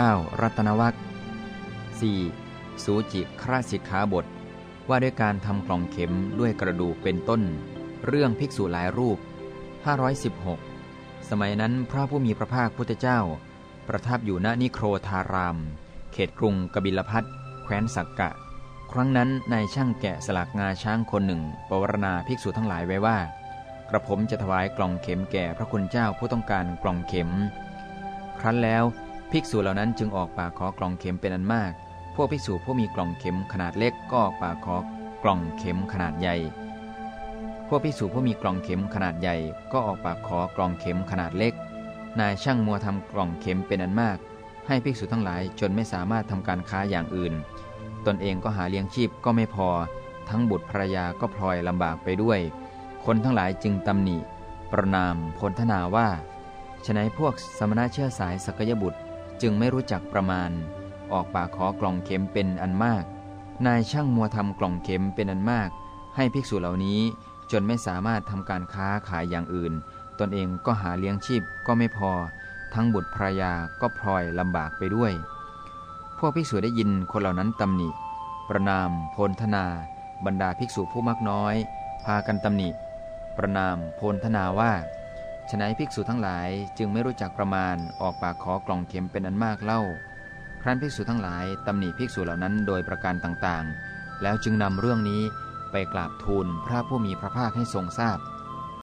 9. รัตนวัค 4. สูจิคราสิกขาบท ว่าด้วยการทำกล่องเข็มด้วยกระดูกเป็นต้น เรื่องภิกษุหลายรูป 516 สมัยนั้นพระผู้มีพระภาคพุทธเจ้า ประทับอยู่ณนิโครธาราม เขตกรุงกบิลพัทแคว้นสักกะ ครั้งนั้นนายช่างแกะสลักงาช้างคนหนึ่งปวารณาภิกษุทั้งหลายไว้ว่า กระผมจะถวายกล่องเข็มแก่พระคุณเจ้าผู้ต้องการกล่องเข็ม ครั้นแล้ว ภิกษุเหล่านั้นจึงออกปากขอกล่องเข็มเป็นอันมาก พวกภิกษุผู้มีกล่องเข็มขนาดเล็กก็ออกปากขอกล่องเข็มขนาดใหญ่ พวกภิกษุผู้มีกล่องเข็มขนาดใหญ่ ก็ออกปากขอกล่องเข็มขนาดเล็ก นายช่างมัวทำกล่องเข็มเป็นอันมาก ให้ภิกษุทั้งหลายจนไม่สามารถทำการค้าอย่างอื่น ตนเองก็หาเลี้ยงชีพก็ไม่พอ ทั้งบุตรภรยาก็พลอยลำบากไปด้วย คนทั้งหลายจึงตำหนิ ประนามพลทนาว่าฉนัยพวกสมณะเชื่อสายสกยบุตร จึงไม่รู้จักประมาณ ออกปากขอกล่องเข็มเป็นอันมาก นายช่างมัวทำกล่องเข็มเป็นอันมาก ให้ภิกษุเหล่านี้จนไม่สามารถทำการค้าขายอย่างอื่น ตนเองก็หาเลี้ยงชีพก็ไม่พอ ทั้งบุตรภรยาก็พลอยลำบากไปด้วย พวกภิกษุได้ยินคนเหล่านั้นตำหนิ ประนาม โพลธนา บรรดาภิกษุผู้มักน้อย พากันตำหนิ ประนาม โพลธนาว่า ฉนัยภิกษุทั้งหลายจึงไม่รู้จักประมาณออกปากขอกล่องเข็มเป็นอันมากเล่า ครั้นภิกษุทั้งหลายตำหนิภิกษุเหล่านั้นโดยประการต่างๆ แล้วจึงนำเรื่องนี้ไปกราบทูลพระผู้มีพระภาคให้ทรงทราบ